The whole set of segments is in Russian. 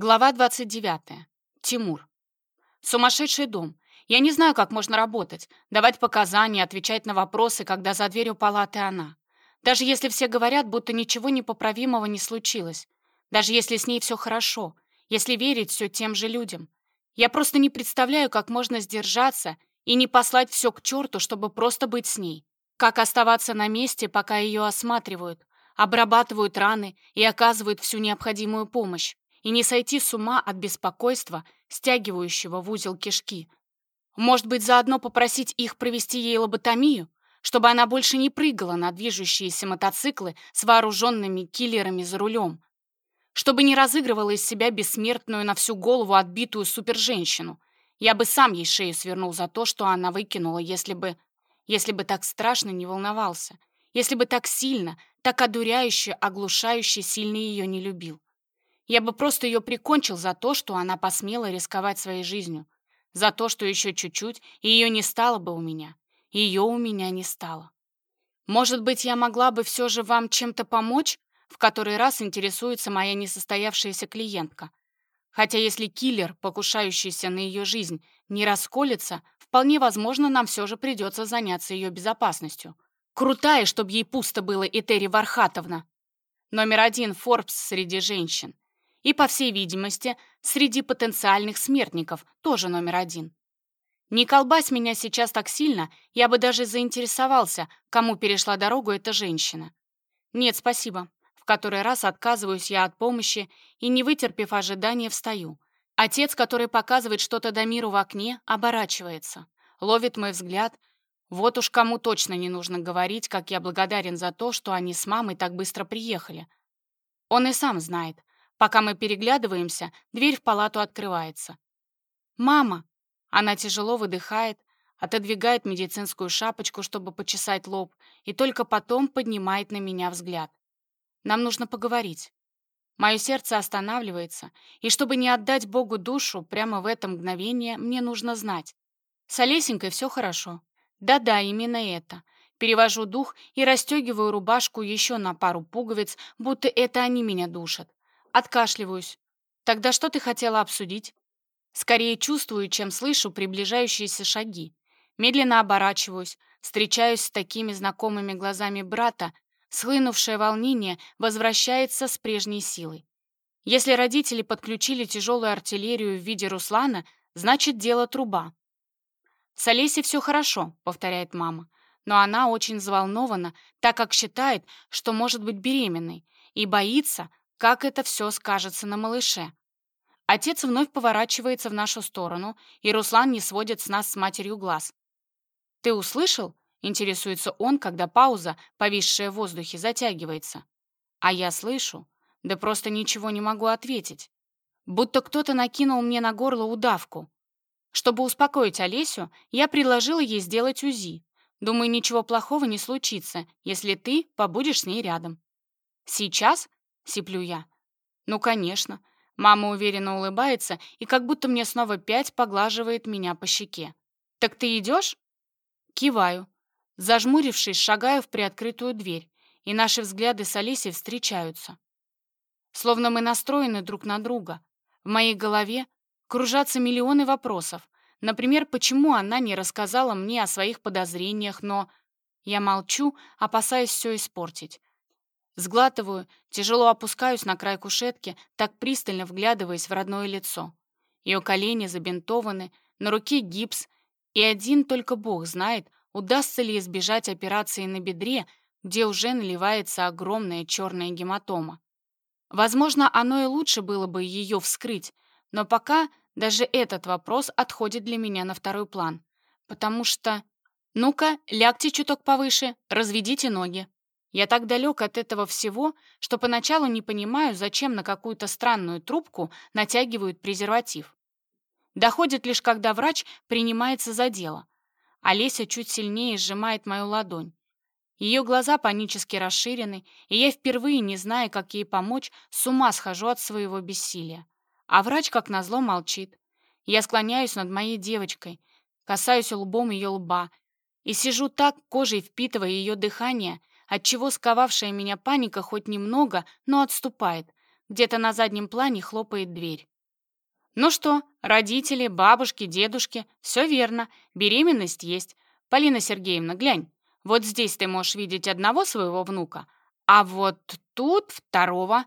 Глава 29. Тимур. Сумасшедший дом. Я не знаю, как можно работать, давать показания, отвечать на вопросы, когда за дверью палаты она. Даже если все говорят, будто ничего непоправимого не случилось. Даже если с ней все хорошо. Если верить все тем же людям. Я просто не представляю, как можно сдержаться и не послать все к черту, чтобы просто быть с ней. Как оставаться на месте, пока ее осматривают, обрабатывают раны и оказывают всю необходимую помощь и не сойти с ума от беспокойства, стягивающего в узел кишки. Может быть, заодно попросить их провести ей лоботомию, чтобы она больше не прыгала на движущиеся мотоциклы с вооруженными киллерами за рулем, чтобы не разыгрывала из себя бессмертную на всю голову отбитую суперженщину. Я бы сам ей шею свернул за то, что она выкинула, если бы... если бы так страшно не волновался, если бы так сильно, так одуряюще, оглушающе сильно ее не любил. Я бы просто ее прикончил за то, что она посмела рисковать своей жизнью. За то, что еще чуть-чуть, и ее не стало бы у меня. Ее у меня не стало. Может быть, я могла бы все же вам чем-то помочь? В который раз интересуется моя несостоявшаяся клиентка. Хотя если киллер, покушающийся на ее жизнь, не расколется, вполне возможно, нам все же придется заняться ее безопасностью. Крутая, чтобы ей пусто было, Этери Вархатовна. Номер один Форбс среди женщин. И, по всей видимости, среди потенциальных смертников тоже номер один. Не колбась меня сейчас так сильно, я бы даже заинтересовался, кому перешла дорогу эта женщина. Нет, спасибо. В который раз отказываюсь я от помощи и, не вытерпев ожидания, встаю. Отец, который показывает что-то Дамиру в окне, оборачивается. Ловит мой взгляд. Вот уж кому точно не нужно говорить, как я благодарен за то, что они с мамой так быстро приехали. Он и сам знает. Пока мы переглядываемся, дверь в палату открывается. «Мама!» Она тяжело выдыхает, отодвигает медицинскую шапочку, чтобы почесать лоб, и только потом поднимает на меня взгляд. Нам нужно поговорить. Мое сердце останавливается, и чтобы не отдать Богу душу, прямо в это мгновение мне нужно знать. С Олесенькой все хорошо. Да-да, именно это. Перевожу дух и расстегиваю рубашку еще на пару пуговиц, будто это они меня душат. Откашливаюсь. Тогда что ты хотела обсудить? Скорее чувствую, чем слышу приближающиеся шаги. Медленно оборачиваюсь, встречаюсь с такими знакомыми глазами брата, схлынувшее волнение возвращается с прежней силой. Если родители подключили тяжелую артиллерию в виде Руслана, значит, дело труба. «С Олесей все хорошо», — повторяет мама. Но она очень взволнована, так как считает, что может быть беременной, и боится, как это все скажется на малыше. Отец вновь поворачивается в нашу сторону, и Руслан не сводит с нас с матерью глаз. «Ты услышал?» — интересуется он, когда пауза, повисшая в воздухе, затягивается. А я слышу, да просто ничего не могу ответить. Будто кто-то накинул мне на горло удавку. Чтобы успокоить Олесю, я предложила ей сделать УЗИ. Думаю, ничего плохого не случится, если ты побудешь с ней рядом. Сейчас сиплю я. «Ну, конечно». Мама уверенно улыбается и как будто мне снова пять поглаживает меня по щеке. «Так ты идешь?» Киваю. Зажмурившись, шагаю в приоткрытую дверь, и наши взгляды с Алисой встречаются. Словно мы настроены друг на друга. В моей голове кружатся миллионы вопросов. Например, почему она не рассказала мне о своих подозрениях, но... Я молчу, опасаясь все испортить. Сглатываю, тяжело опускаюсь на край кушетки, так пристально вглядываясь в родное лицо. Ее колени забинтованы, на руке гипс, и один только Бог знает, удастся ли избежать операции на бедре, где уже наливается огромная черная гематома. Возможно, оно и лучше было бы ее вскрыть, но пока даже этот вопрос отходит для меня на второй план, потому что... Ну-ка, лягте чуток повыше, разведите ноги. Я так далек от этого всего, что поначалу не понимаю, зачем на какую-то странную трубку натягивают презерватив. Доходит лишь, когда врач принимается за дело. Олеся чуть сильнее сжимает мою ладонь. Ее глаза панически расширены, и я впервые, не зная, как ей помочь, с ума схожу от своего бессилия. А врач, как назло, молчит. Я склоняюсь над моей девочкой, касаюсь лбом ее лба и сижу так, кожей впитывая ее дыхание, отчего сковавшая меня паника хоть немного, но отступает. Где-то на заднем плане хлопает дверь. Ну что, родители, бабушки, дедушки, все верно, беременность есть. Полина Сергеевна, глянь, вот здесь ты можешь видеть одного своего внука, а вот тут второго.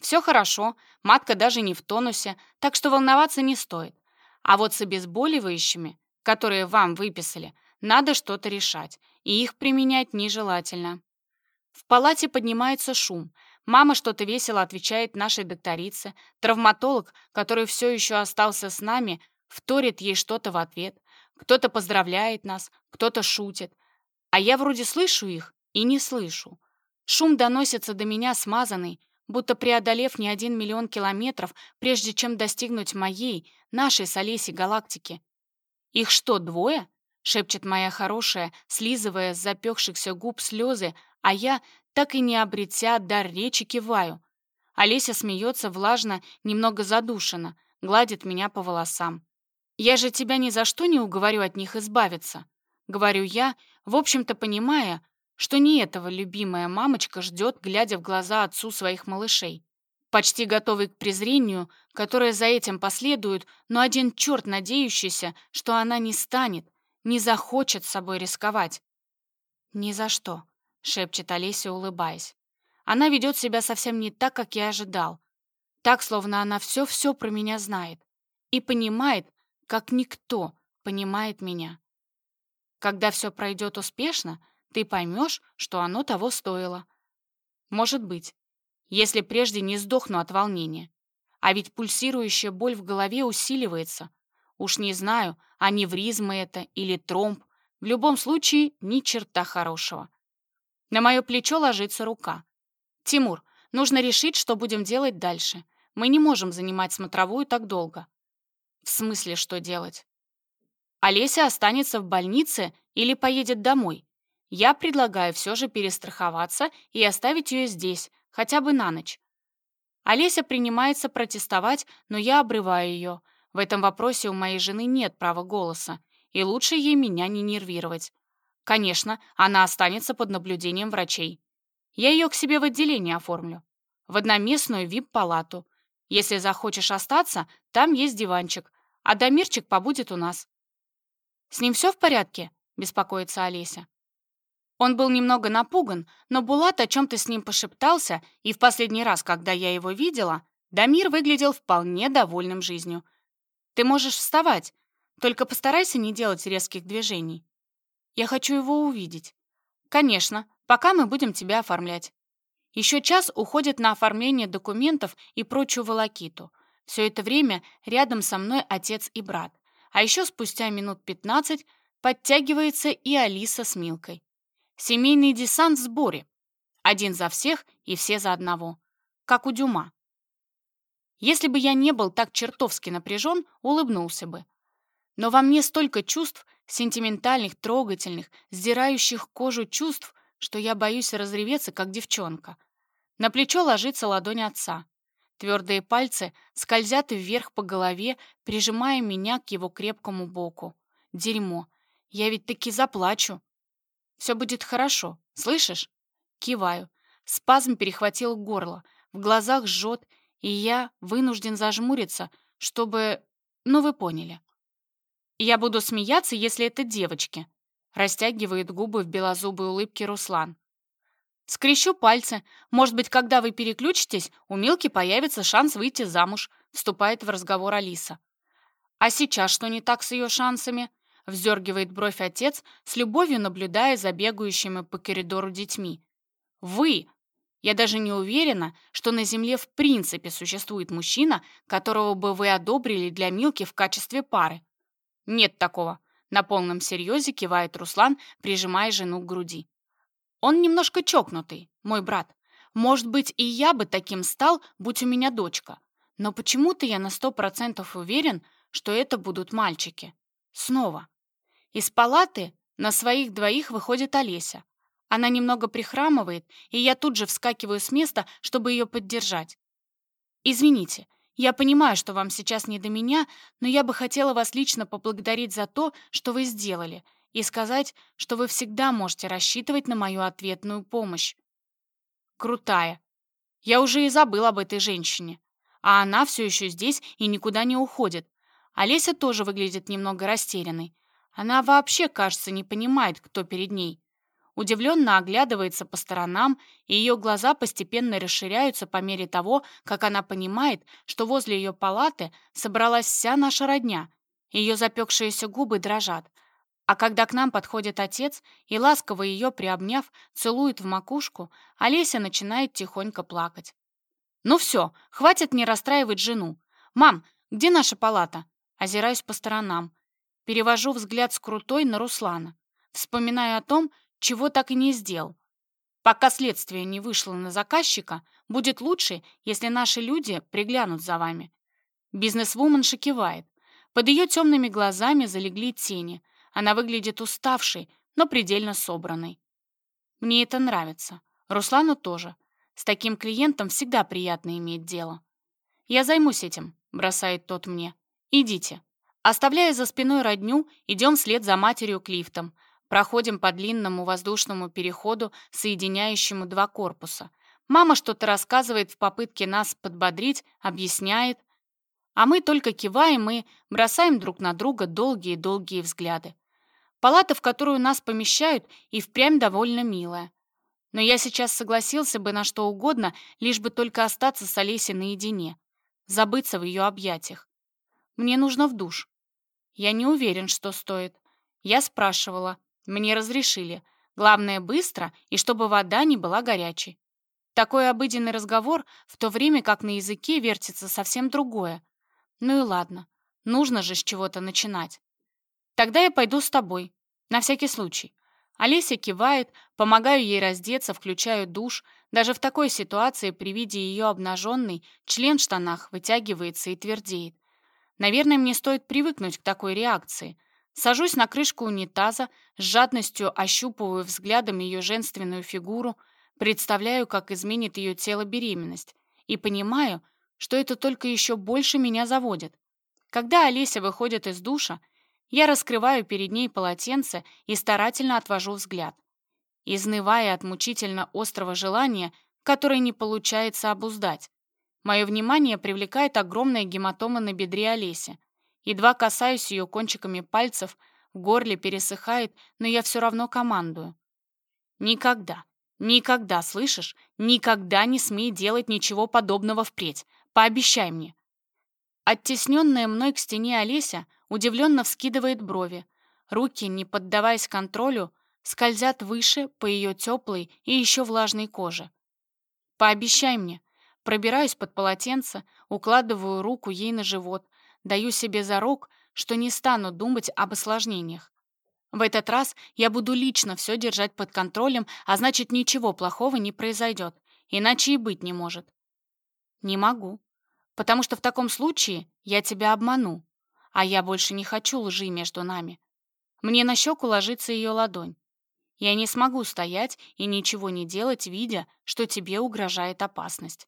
Все хорошо, матка даже не в тонусе, так что волноваться не стоит. А вот с обезболивающими, которые вам выписали, надо что-то решать, и их применять нежелательно. В палате поднимается шум. Мама что-то весело отвечает нашей докторице. Травматолог, который все еще остался с нами, вторит ей что-то в ответ. Кто-то поздравляет нас, кто-то шутит. А я вроде слышу их и не слышу. Шум доносится до меня смазанный, будто преодолев не один миллион километров, прежде чем достигнуть моей, нашей с Олесей галактики. «Их что, двое?» — шепчет моя хорошая, слизывая с запекшихся губ слезы, а я, так и не обретя дар речи, киваю. Олеся смеется влажно, немного задушенно, гладит меня по волосам. «Я же тебя ни за что не уговорю от них избавиться», — говорю я, в общем-то понимая, что не этого любимая мамочка ждет, глядя в глаза отцу своих малышей. Почти готовый к презрению, которое за этим последует, но один черт надеющийся, что она не станет, не захочет с собой рисковать. «Ни за что», — шепчет Олеся, улыбаясь. Она ведет себя совсем не так, как я ожидал. Так, словно она все-все про меня знает. И понимает, как никто понимает меня. Когда все пройдет успешно, ты поймешь, что оно того стоило. Может быть, если прежде не сдохну от волнения. А ведь пульсирующая боль в голове усиливается. Уж не знаю, аневризма это или тромб. В любом случае, ни черта хорошего. На мое плечо ложится рука. «Тимур, нужно решить, что будем делать дальше. Мы не можем занимать смотровую так долго». «В смысле, что делать?» «Олеся останется в больнице или поедет домой. Я предлагаю все же перестраховаться и оставить ее здесь, хотя бы на ночь. Олеся принимается протестовать, но я обрываю ее. В этом вопросе у моей жены нет права голоса, и лучше ей меня не нервировать. Конечно, она останется под наблюдением врачей. Я ее к себе в отделение оформлю. В одноместную вип-палату. Если захочешь остаться, там есть диванчик, а Дамирчик побудет у нас. «С ним все в порядке?» — беспокоится Олеся. Он был немного напуган, но Булат о чем-то с ним пошептался, и в последний раз, когда я его видела, Дамир выглядел вполне довольным жизнью. «Ты можешь вставать, только постарайся не делать резких движений. Я хочу его увидеть». «Конечно, пока мы будем тебя оформлять». Еще час уходит на оформление документов и прочую волокиту. Все это время рядом со мной отец и брат. А еще спустя минут 15 подтягивается и Алиса с Милкой. Семейный десант в сборе. Один за всех и все за одного. Как у Дюма. Если бы я не был так чертовски напряжен, улыбнулся бы. Но во мне столько чувств, сентиментальных, трогательных, сдирающих кожу чувств, что я боюсь разреветься, как девчонка. На плечо ложится ладонь отца. Твердые пальцы скользят вверх по голове, прижимая меня к его крепкому боку. Дерьмо. Я ведь таки заплачу. Все будет хорошо, слышишь?» Киваю. Спазм перехватил горло, в глазах жжет, и я вынужден зажмуриться, чтобы... Ну, вы поняли. «Я буду смеяться, если это девочки», растягивает губы в белозубой улыбке Руслан. Скрещу пальцы. Может быть, когда вы переключитесь, у Милки появится шанс выйти замуж, вступает в разговор Алиса. А сейчас что не так с ее шансами? Вздергивает бровь отец, с любовью наблюдая за бегающими по коридору детьми. «Вы!» Я даже не уверена, что на Земле в принципе существует мужчина, которого бы вы одобрили для Милки в качестве пары. Нет такого. На полном серьезе кивает Руслан, прижимая жену к груди. Он немножко чокнутый, мой брат. Может быть, и я бы таким стал, будь у меня дочка. Но почему-то я на сто процентов уверен, что это будут мальчики. Снова. Из палаты на своих двоих выходит Олеся. Она немного прихрамывает, и я тут же вскакиваю с места, чтобы ее поддержать. «Извините, я понимаю, что вам сейчас не до меня, но я бы хотела вас лично поблагодарить за то, что вы сделали, и сказать, что вы всегда можете рассчитывать на мою ответную помощь». Крутая. Я уже и забыл об этой женщине. а она все еще здесь и никуда не уходит. Олеся тоже выглядит немного растерянной. Она вообще, кажется, не понимает, кто перед ней. Удивленно оглядывается по сторонам, и ее глаза постепенно расширяются по мере того, как она понимает, что возле ее палаты собралась вся наша родня. Ее запекшиеся губы дрожат. А когда к нам подходит отец и, ласково ее приобняв, целует в макушку, Олеся начинает тихонько плакать. «Ну все, хватит мне расстраивать жену. Мам, где наша палата?» Озираюсь по сторонам. Перевожу взгляд с крутой на Руслана. Вспоминаю о том, чего так и не сделал. Пока следствие не вышло на заказчика, будет лучше, если наши люди приглянут за вами. Бизнесвумен кивает. Под ее темными глазами залегли тени. Она выглядит уставшей, но предельно собранной. Мне это нравится. Руслану тоже. С таким клиентом всегда приятно иметь дело. «Я займусь этим», — бросает тот мне. «Идите». Оставляя за спиной родню, идем вслед за матерью к лифтам. Проходим по длинному воздушному переходу, соединяющему два корпуса. Мама что-то рассказывает в попытке нас подбодрить, объясняет. А мы только киваем и бросаем друг на друга долгие-долгие взгляды. Палата, в которую нас помещают, и впрямь довольно милая. Но я сейчас согласился бы на что угодно, лишь бы только остаться с Олесей наедине, забыться в ее объятиях. Мне нужно в душ. Я не уверен, что стоит. Я спрашивала, мне разрешили. Главное, быстро и чтобы вода не была горячей. Такой обыденный разговор, в то время как на языке вертится совсем другое. Ну и ладно, нужно же с чего-то начинать. Тогда я пойду с тобой, на всякий случай. Олеся кивает, помогаю ей раздеться, включаю душ. Даже в такой ситуации при виде ее обнаженной член в штанах вытягивается и твердеет. Наверное, мне стоит привыкнуть к такой реакции — Сажусь на крышку унитаза, с жадностью ощупываю взглядом ее женственную фигуру, представляю, как изменит ее тело беременность, и понимаю, что это только еще больше меня заводит. Когда Олеся выходит из душа, я раскрываю перед ней полотенце и старательно отвожу взгляд, изнывая от мучительно острого желания, которое не получается обуздать. Мое внимание привлекает огромная гематома на бедре Олеси. Едва касаюсь ее кончиками пальцев, в горле пересыхает, но я все равно командую. Никогда, никогда, слышишь? Никогда не смей делать ничего подобного впредь. Пообещай мне. Оттесненная мной к стене Олеся удивленно вскидывает брови. Руки, не поддаваясь контролю, скользят выше по ее теплой и еще влажной коже. «Пообещай мне». Пробираюсь под полотенце, укладываю руку ей на живот, Даю себе зарок, что не стану думать об осложнениях. В этот раз я буду лично все держать под контролем, а значит, ничего плохого не произойдет, иначе и быть не может. Не могу, потому что в таком случае я тебя обману, а я больше не хочу лжи между нами. Мне на щеку ложится ее ладонь. Я не смогу стоять и ничего не делать, видя, что тебе угрожает опасность.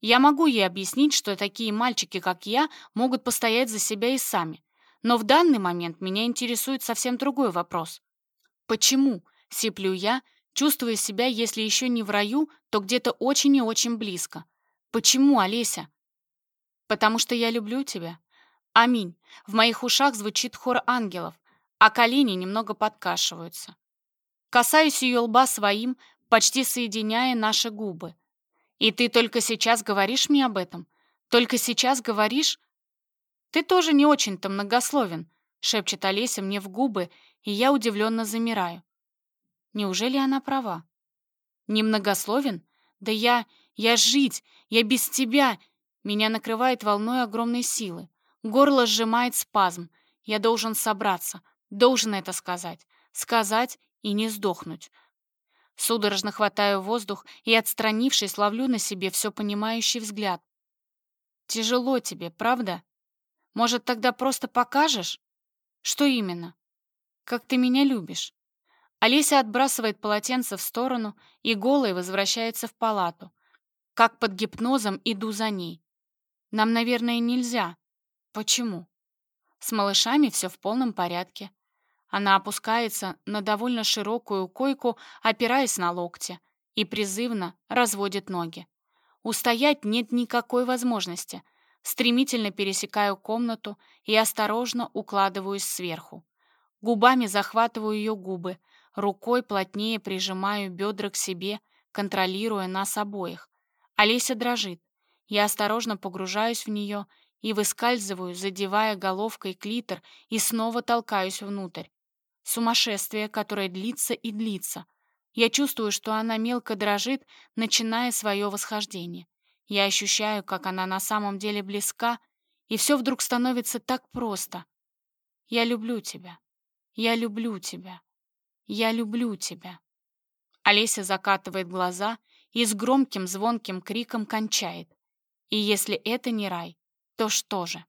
Я могу ей объяснить, что такие мальчики, как я, могут постоять за себя и сами. Но в данный момент меня интересует совсем другой вопрос. Почему, сиплю я, чувствуя себя, если еще не в раю, то где-то очень и очень близко? Почему, Олеся? Потому что я люблю тебя. Аминь. В моих ушах звучит хор ангелов, а колени немного подкашиваются. Касаюсь ее лба своим, почти соединяя наши губы. И ты только сейчас говоришь мне об этом? Только сейчас говоришь? Ты тоже не очень-то многословен, шепчет Олеся мне в губы, и я удивленно замираю. Неужели она права? Немногословен? Да я... я жить, я без тебя. Меня накрывает волной огромной силы. Горло сжимает спазм. Я должен собраться, должен это сказать. Сказать и не сдохнуть. Судорожно хватаю воздух и, отстранившись, ловлю на себе все понимающий взгляд. «Тяжело тебе, правда? Может, тогда просто покажешь? Что именно? Как ты меня любишь?» Олеся отбрасывает полотенце в сторону и голой возвращается в палату. Как под гипнозом иду за ней. Нам, наверное, нельзя. Почему? С малышами все в полном порядке. Она опускается на довольно широкую койку, опираясь на локти, и призывно разводит ноги. Устоять нет никакой возможности. Стремительно пересекаю комнату и осторожно укладываюсь сверху. Губами захватываю ее губы, рукой плотнее прижимаю бедра к себе, контролируя нас обоих. Олеся дрожит. Я осторожно погружаюсь в нее и выскальзываю, задевая головкой клитор и снова толкаюсь внутрь. Сумасшествие, которое длится и длится. Я чувствую, что она мелко дрожит, начиная свое восхождение. Я ощущаю, как она на самом деле близка, и все вдруг становится так просто. Я люблю тебя. Я люблю тебя. Я люблю тебя. Олеся закатывает глаза и с громким звонким криком кончает. И если это не рай, то что же?